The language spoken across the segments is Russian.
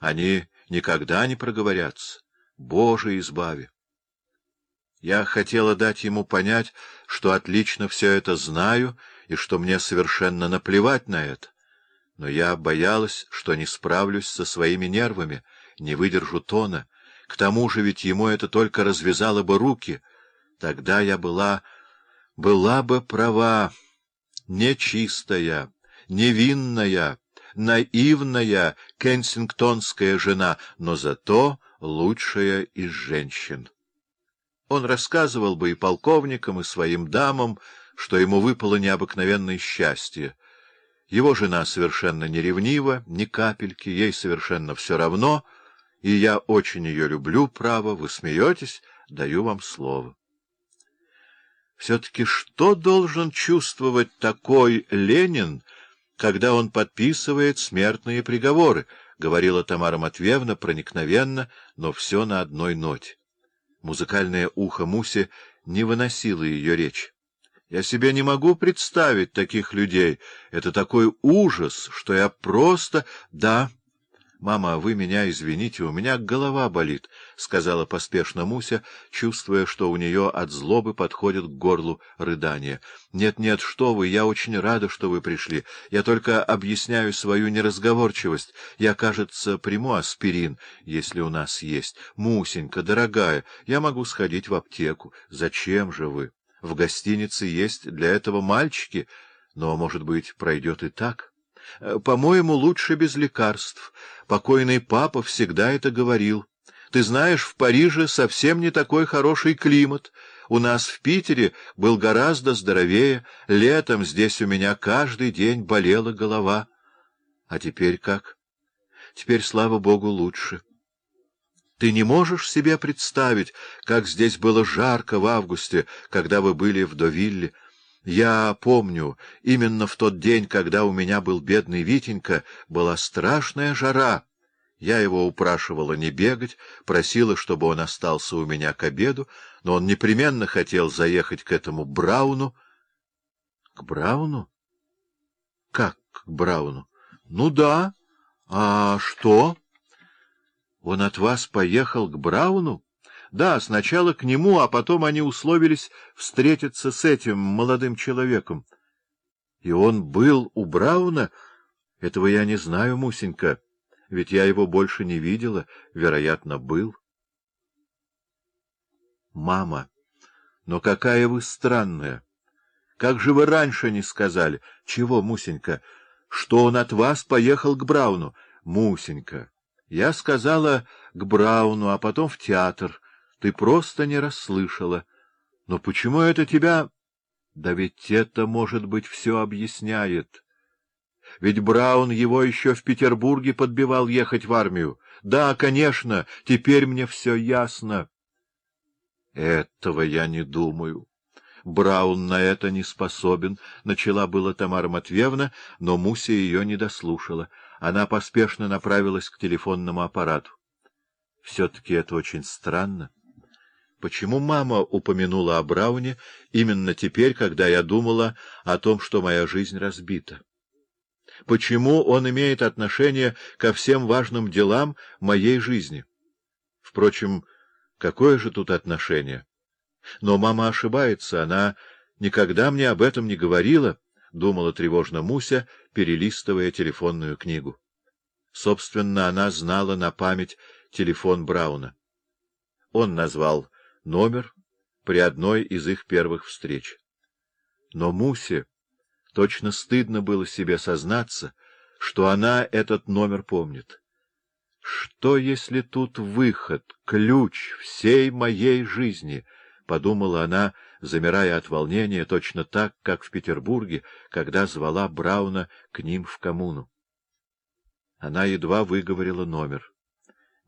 Они никогда не проговорятся. Боже, избави! Я хотела дать ему понять, что отлично все это знаю и что мне совершенно наплевать на это. Но я боялась, что не справлюсь со своими нервами, не выдержу тона. К тому же ведь ему это только развязало бы руки. Тогда я была... была бы права, нечистая, невинная, наивная кенсингтонская жена, но зато лучшая из женщин. Он рассказывал бы и полковникам, и своим дамам, что ему выпало необыкновенное счастье. Его жена совершенно не ревнива, ни капельки, ей совершенно все равно, и я очень ее люблю, право, вы смеетесь, даю вам слово. Все-таки что должен чувствовать такой Ленин, когда он подписывает смертные приговоры, — говорила Тамара Матвеевна проникновенно, но все на одной ноте. Музыкальное ухо Муси не выносило ее речь. Я себе не могу представить таких людей. Это такой ужас, что я просто... Да, мама, вы меня извините, у меня голова болит, — сказала поспешно Муся, чувствуя, что у нее от злобы подходит к горлу рыдания. Нет, нет, что вы, я очень рада, что вы пришли. Я только объясняю свою неразговорчивость. Я, кажется, приму аспирин, если у нас есть. Мусенька, дорогая, я могу сходить в аптеку. Зачем же вы? В гостинице есть для этого мальчики, но, может быть, пройдет и так. Э, по-моему, лучше без лекарств. Покойный папа всегда это говорил. Ты знаешь, в Париже совсем не такой хороший климат. У нас в Питере был гораздо здоровее. Летом здесь у меня каждый день болела голова. А теперь как? Теперь, слава богу, лучше. Ты не можешь себе представить, как здесь было жарко в августе, когда вы были в Довилле. Я помню, именно в тот день, когда у меня был бедный Витенька, была страшная жара. Я его упрашивала не бегать, просила, чтобы он остался у меня к обеду, но он непременно хотел заехать к этому Брауну. — К Брауну? — Как к Брауну? — Ну да. А что? — он от вас поехал к Брауну? Да, сначала к нему, а потом они условились встретиться с этим молодым человеком. И он был у Брауна? Этого я не знаю, Мусенька, ведь я его больше не видела, вероятно, был. Мама, но какая вы странная! Как же вы раньше не сказали? Чего, Мусенька? Что он от вас поехал к Брауну? Мусенька! Я сказала к Брауну, а потом в театр. Ты просто не расслышала. Но почему это тебя... Да ведь это, может быть, все объясняет. Ведь Браун его еще в Петербурге подбивал ехать в армию. Да, конечно, теперь мне все ясно. Этого я не думаю. Браун на это не способен, — начала была Тамара Матвеевна, но Муся ее не дослушала. Она поспешно направилась к телефонному аппарату. Все-таки это очень странно. Почему мама упомянула о Брауне именно теперь, когда я думала о том, что моя жизнь разбита? Почему он имеет отношение ко всем важным делам моей жизни? Впрочем, какое же тут отношение? Но мама ошибается, она никогда мне об этом не говорила. — думала тревожно Муся, перелистывая телефонную книгу. Собственно, она знала на память телефон Брауна. Он назвал номер при одной из их первых встреч. Но Мусе точно стыдно было себе сознаться, что она этот номер помнит. Что, если тут выход, ключ всей моей жизни —— подумала она, замирая от волнения, точно так, как в Петербурге, когда звала Брауна к ним в коммуну. Она едва выговорила номер.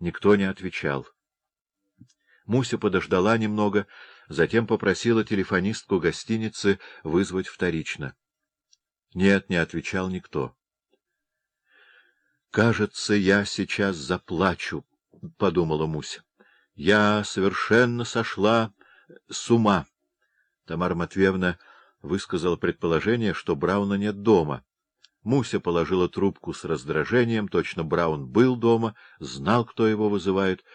Никто не отвечал. Муся подождала немного, затем попросила телефонистку гостиницы вызвать вторично. Нет, не отвечал никто. «Кажется, я сейчас заплачу», — подумала Муся. «Я совершенно сошла с ума. Тамара Матвеевна высказала предположение, что Брауна нет дома. Муся положила трубку с раздражением, точно Браун был дома, знал, кто его вызывает,